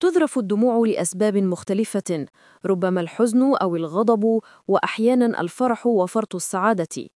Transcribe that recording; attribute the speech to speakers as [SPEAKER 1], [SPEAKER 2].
[SPEAKER 1] تذرف الدموع لأسباب مختلفة ربما الحزن أو الغضب وأحيانا الفرح وفرط السعادة.